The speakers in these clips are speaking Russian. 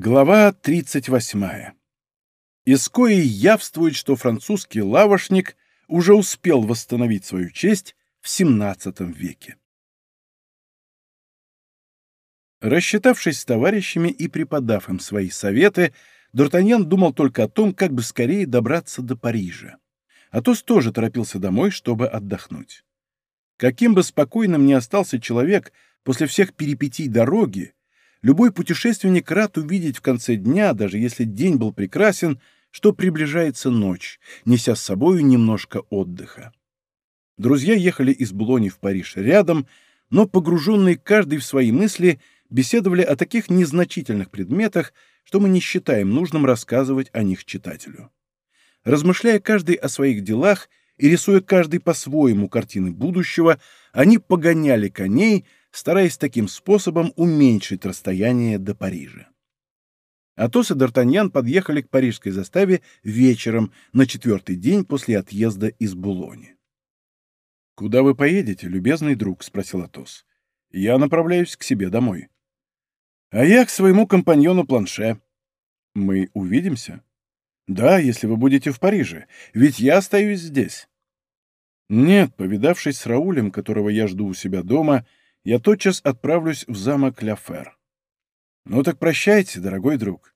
Глава 38. Из коей явствует, что французский лавошник уже успел восстановить свою честь в XVII веке. Рассчитавшись с товарищами и преподав им свои советы, Д'Артаньян думал только о том, как бы скорее добраться до Парижа. Атос тоже торопился домой, чтобы отдохнуть. Каким бы спокойным ни остался человек после всех перипетий дороги, Любой путешественник рад увидеть в конце дня, даже если день был прекрасен, что приближается ночь, неся с собою немножко отдыха. Друзья ехали из Булони в Париж рядом, но погруженные каждый в свои мысли беседовали о таких незначительных предметах, что мы не считаем нужным рассказывать о них читателю. Размышляя каждый о своих делах и рисуя каждый по-своему картины будущего, они погоняли коней, стараясь таким способом уменьшить расстояние до Парижа. Атос и Д'Артаньян подъехали к парижской заставе вечером на четвертый день после отъезда из Булони. «Куда вы поедете, любезный друг?» — спросил Атос. «Я направляюсь к себе домой». «А я к своему компаньону Планше». «Мы увидимся?» «Да, если вы будете в Париже, ведь я остаюсь здесь». «Нет, повидавшись с Раулем, которого я жду у себя дома, — я тотчас отправлюсь в замок Ляфер. Ну так прощайте, дорогой друг.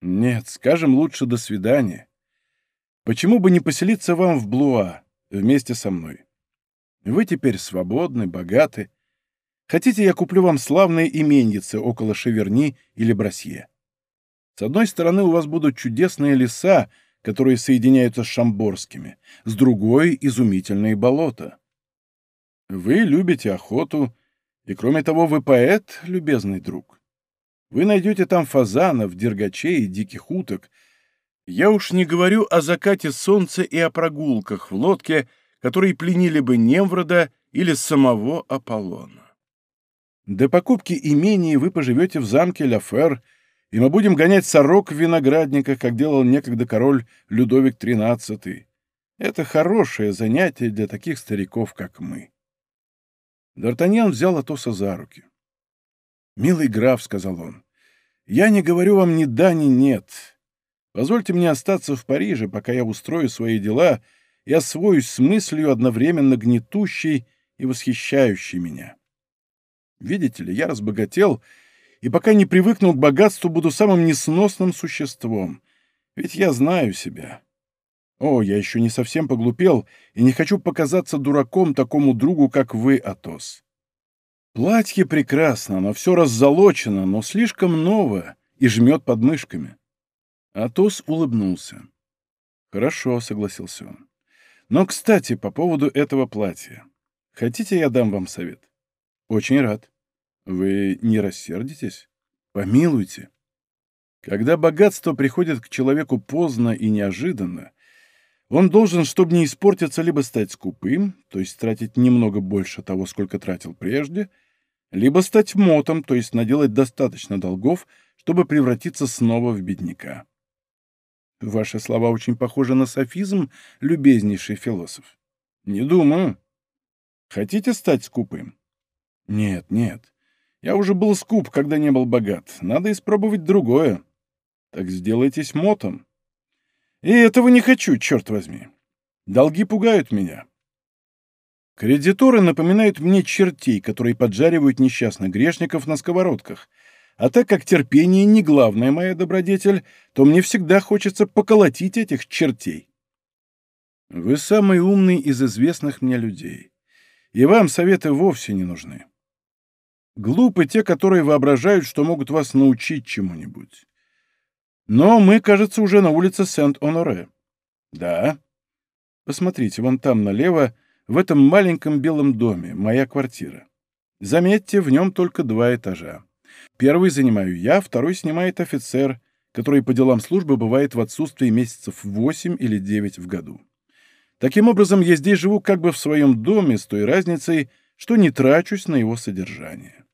Нет, скажем лучше до свидания. Почему бы не поселиться вам в Блуа вместе со мной? Вы теперь свободны, богаты. Хотите, я куплю вам славные именьицы около Шеверни или Брасье? С одной стороны, у вас будут чудесные леса, которые соединяются с Шамборскими, с другой — изумительные болота. Вы любите охоту и кроме того, вы поэт, любезный друг. Вы найдете там фазанов, дергачей диких уток. Я уж не говорю о закате солнца и о прогулках в лодке, которые пленили бы Немврода или самого Аполлона. До покупки имения вы поживете в замке Ляфер, и мы будем гонять сорок в виноградниках, как делал некогда король Людовик XIII. Это хорошее занятие для таких стариков, как мы. Д'Артаньян взял Атоса за руки. «Милый граф», — сказал он, — «я не говорю вам ни да, ни нет. Позвольте мне остаться в Париже, пока я устрою свои дела и освоюсь с мыслью, одновременно гнетущей и восхищающей меня. Видите ли, я разбогател, и пока не привыкну к богатству, буду самым несносным существом, ведь я знаю себя. О, я еще не совсем поглупел и не хочу показаться дураком такому другу, как вы, Атос. Платье прекрасно, но все раззолочено, но слишком ново и жмет под мышками. Атос улыбнулся. «Хорошо», — согласился он. «Но, кстати, по поводу этого платья. Хотите, я дам вам совет?» «Очень рад. Вы не рассердитесь? Помилуйте. Когда богатство приходит к человеку поздно и неожиданно, он должен, чтобы не испортиться, либо стать скупым, то есть тратить немного больше того, сколько тратил прежде, либо стать мотом, то есть наделать достаточно долгов, чтобы превратиться снова в бедняка. Ваши слова очень похожи на софизм, любезнейший философ. Не думаю. Хотите стать скупым? Нет, нет. Я уже был скуп, когда не был богат. Надо испробовать другое. Так сделайтесь мотом. И этого не хочу, черт возьми. Долги пугают меня. Кредиторы напоминают мне чертей, которые поджаривают несчастных грешников на сковородках. А так как терпение не главная моя добродетель, то мне всегда хочется поколотить этих чертей. Вы самый умный из известных мне людей. И вам советы вовсе не нужны. Глупы те, которые воображают, что могут вас научить чему-нибудь. Но мы, кажется, уже на улице Сент-Оноре. Да. Посмотрите, вон там налево, в этом маленьком белом доме, моя квартира. Заметьте, в нем только два этажа. Первый занимаю я, второй снимает офицер, который по делам службы бывает в отсутствии месяцев 8 или 9 в году. Таким образом, я здесь живу как бы в своем доме, с той разницей, что не трачусь на его содержание.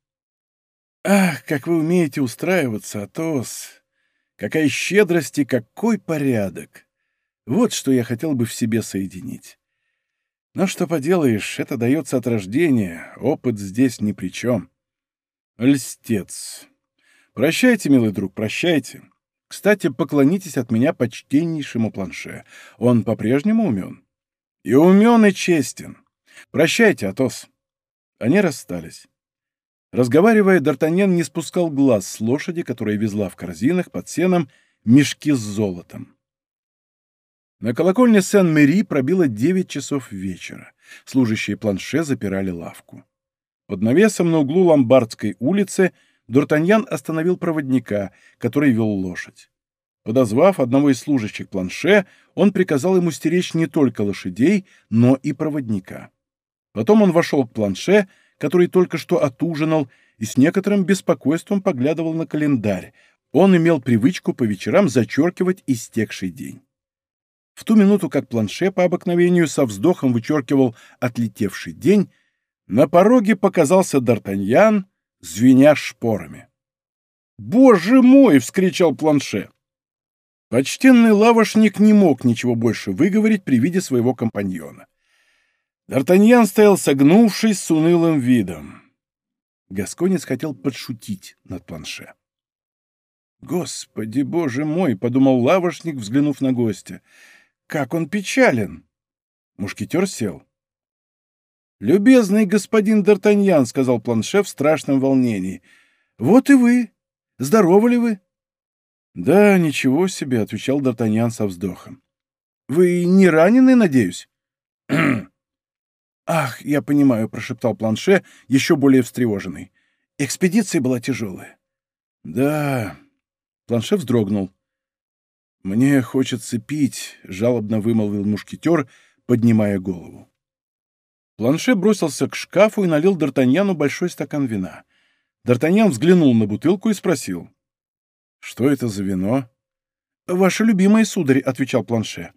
Ах, как вы умеете устраиваться, Атос! Какая щедрость и какой порядок! Вот что я хотел бы в себе соединить. Но что поделаешь, это дается от рождения, опыт здесь ни при чем. Льстец. Прощайте, милый друг, прощайте. Кстати, поклонитесь от меня почтеннейшему планше. Он по-прежнему умен. И умен, и честен. Прощайте, Атос. Они расстались. Разговаривая, Д'Артаньян не спускал глаз с лошади, которая везла в корзинах под сеном мешки с золотом. На колокольне Сен-Мэри пробило девять часов вечера. Служащие планше запирали лавку. Под навесом на углу Ломбардской улицы Д'Артаньян остановил проводника, который вел лошадь. Подозвав одного из служащих планше, он приказал ему стеречь не только лошадей, но и проводника. Потом он вошел к планше, который только что отужинал, и с некоторым беспокойством поглядывал на календарь. Он имел привычку по вечерам зачеркивать истекший день. В ту минуту, как планше по обыкновению со вздохом вычеркивал отлетевший день, на пороге показался Д'Артаньян, звеня шпорами. «Боже мой!» — вскричал планше. Почтенный лавошник не мог ничего больше выговорить при виде своего компаньона. Д'Артаньян стоял согнувшись с унылым видом. Гасконец хотел подшутить над планше. «Господи, боже мой!» — подумал лавошник, взглянув на гостя. «Как он печален!» Мушкетер сел. «Любезный господин Д'Артаньян», — сказал планше в страшном волнении. «Вот и вы. Здоровы ли вы?» «Да, ничего себе», — отвечал Д'Артаньян со вздохом. «Вы не ранены, надеюсь?» «Ах, я понимаю», — прошептал планше, еще более встревоженный. «Экспедиция была тяжелая». «Да...» — планше вздрогнул. «Мне хочется пить», — жалобно вымолвил мушкетер, поднимая голову. Планше бросился к шкафу и налил Д'Артаньяну большой стакан вина. Д'Артаньян взглянул на бутылку и спросил. «Что это за вино?» «Ваше любимое, сударь», — отвечал Планше.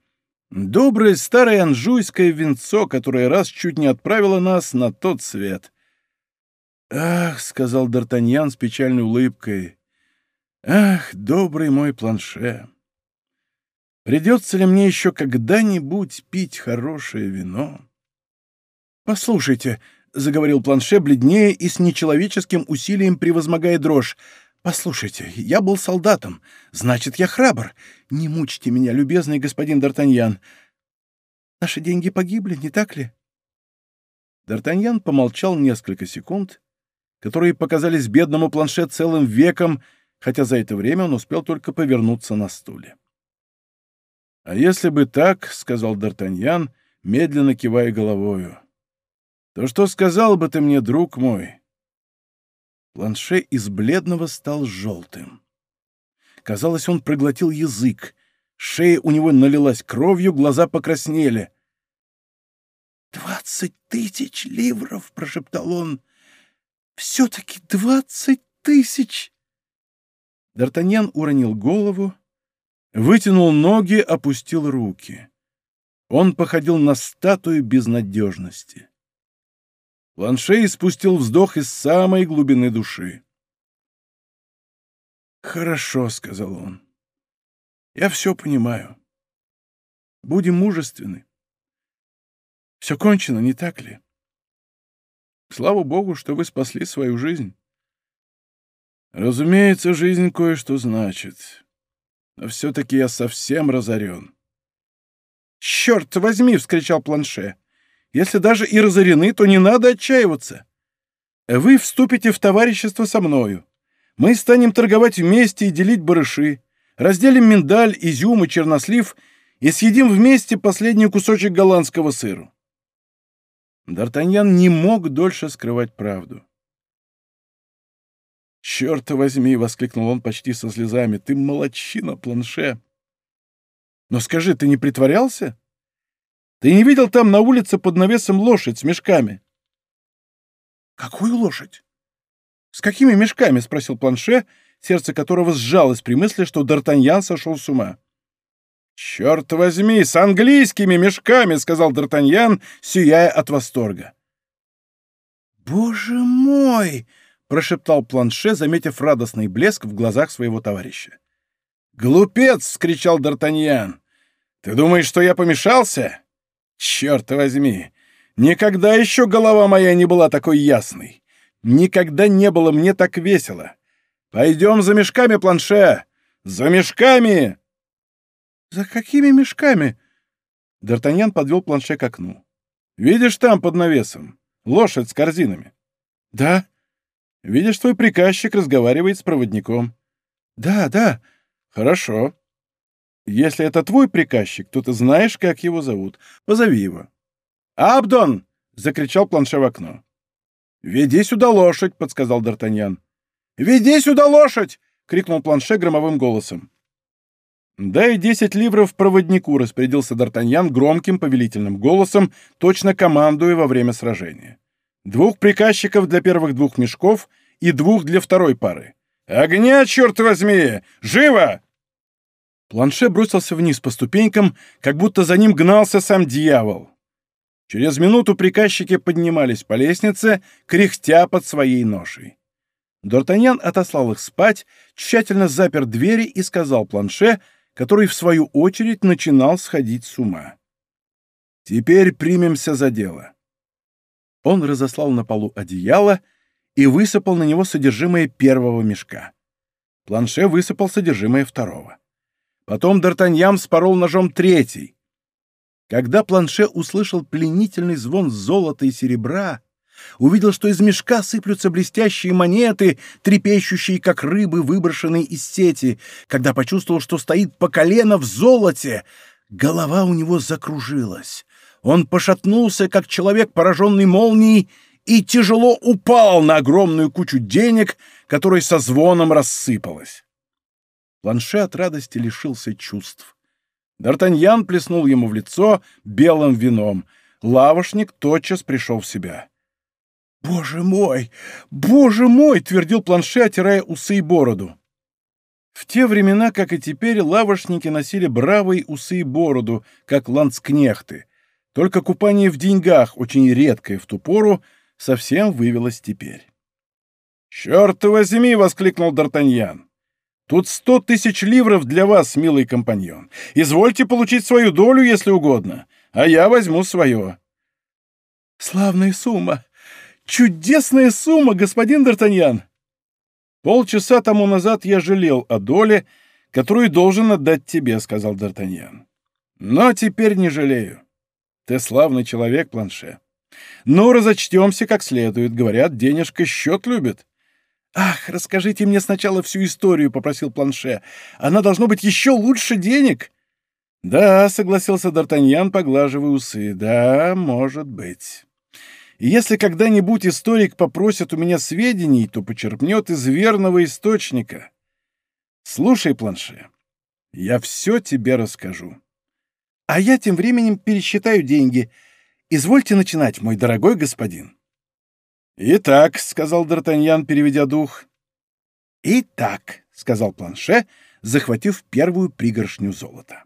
Доброе старое анжуйское венцо, которое раз чуть не отправило нас на тот свет. «Ах», — сказал Д'Артаньян с печальной улыбкой, — «ах, добрый мой планше! Придется ли мне еще когда-нибудь пить хорошее вино?» «Послушайте», — заговорил планше бледнее и с нечеловеческим усилием превозмогая дрожь, «Послушайте, я был солдатом. Значит, я храбр. Не мучьте меня, любезный господин Д'Артаньян. Наши деньги погибли, не так ли?» Д'Артаньян помолчал несколько секунд, которые показались бедному планше целым веком, хотя за это время он успел только повернуться на стуле. «А если бы так, — сказал Д'Артаньян, медленно кивая головою, — то что сказал бы ты мне, друг мой?» Планше из бледного стал желтым. Казалось, он проглотил язык. Шея у него налилась кровью, глаза покраснели. «Двадцать тысяч ливров!» — прошептал он. «Все-таки двадцать тысяч!» Д'Артаньян уронил голову, вытянул ноги, опустил руки. Он походил на статую безнадежности. Ланшей спустил вздох из самой глубины души. «Хорошо», — сказал он. «Я все понимаю. Будем мужественны. Все кончено, не так ли? Слава Богу, что вы спасли свою жизнь. Разумеется, жизнь кое-что значит. Но все-таки я совсем разорен». «Черт возьми!» — вскричал Планше. Если даже и разорены, то не надо отчаиваться. Вы вступите в товарищество со мною. Мы станем торговать вместе и делить барыши, разделим миндаль, изюм и чернослив и съедим вместе последний кусочек голландского сыру. Д'Артаньян не мог дольше скрывать правду. «Черт возьми!» — воскликнул он почти со слезами. «Ты молодчина, планше!» «Но скажи, ты не притворялся?» Ты не видел там на улице под навесом лошадь с мешками?» «Какую лошадь?» «С какими мешками?» — спросил Планше, сердце которого сжалось при мысли, что Д'Артаньян сошел с ума. «Черт возьми, с английскими мешками!» — сказал Д'Артаньян, сияя от восторга. «Боже мой!» — прошептал Планше, заметив радостный блеск в глазах своего товарища. «Глупец!» — вскричал Д'Артаньян. «Ты думаешь, что я помешался? Черт возьми! Никогда еще голова моя не была такой ясной. Никогда не было мне так весело. Пойдем за мешками, планше! За мешками!» «За какими мешками?» Д'Артаньян подвел планше к окну. «Видишь там, под навесом, лошадь с корзинами?» «Да». «Видишь, твой приказчик разговаривает с проводником?» «Да, да». «Хорошо. Если это твой приказчик, то ты знаешь, как его зовут. Позови его». «Абдон!» — закричал планше в окно. «Веди сюда лошадь!» — подсказал Д'Артаньян. «Веди сюда лошадь!» — крикнул планше громовым голосом. «Дай десять ливров проводнику», — распорядился Д'Артаньян громким повелительным голосом, точно командуя во время сражения. «Двух приказчиков для первых двух мешков и двух для второй пары. Огня, черт возьми! Живо!» Планше бросился вниз по ступенькам, как будто за ним гнался сам дьявол. Через минуту приказчики поднимались по лестнице, кряхтя под своей ношей. Д'Артаньян отослал их спать, тщательно запер двери и сказал планше, который, в свою очередь, начинал сходить с ума. «Теперь примемся за дело». Он разослал на полу одеяло и высыпал на него содержимое первого мешка. Планше высыпал содержимое второго. Потом Д'Артаньян спорол ножом третий. Когда Планше услышал пленительный звон золота и серебра, увидел, что из мешка сыплются блестящие монеты, трепещущие, как рыбы, выброшенные из сети. Когда почувствовал, что стоит по колено в золоте, голова у него закружилась. Он пошатнулся, как человек, пораженный молнией, и тяжело упал на огромную кучу денег, которая со звоном рассыпалась. Планше от радости лишился чувств. Д'Артаньян плеснул ему в лицо белым вином. Лавошник тотчас пришел в себя. «Боже мой! Боже мой!» — твердил планше, отирая усы и бороду. В те времена, как и теперь, лавошники носили бравые усы и бороду, как ланскнехты. Только купание в деньгах, очень редкое в ту пору, совсем вывелось теперь. «Черт возьми!» — воскликнул Д'Артаньян. «Тут сто тысяч ливров для вас, милый компаньон. Извольте получить свою долю, если угодно, а я возьму свое». «Славная сумма! Чудесная сумма, господин Д'Артаньян!» «Полчаса тому назад я жалел о доле, которую должен отдать тебе», — сказал Д'Артаньян. «Но теперь не жалею. Ты славный человек, Планше. Ну, разочтемся как следует. Говорят, денежка счет любит». «Ах, расскажите мне сначала всю историю», — попросил Планше. «Она должно быть еще лучше денег». «Да», — согласился Д'Артаньян, поглаживая усы. «Да, может быть». Если когда-нибудь историк попросит у меня сведений, то почерпнет из верного источника. Слушай, Планше, я все тебе расскажу. А я тем временем пересчитаю деньги. Извольте начинать, мой дорогой господин. «Итак», — сказал Д'Артаньян, переведя дух. «Итак», — сказал Планше, захватив первую пригоршню золота.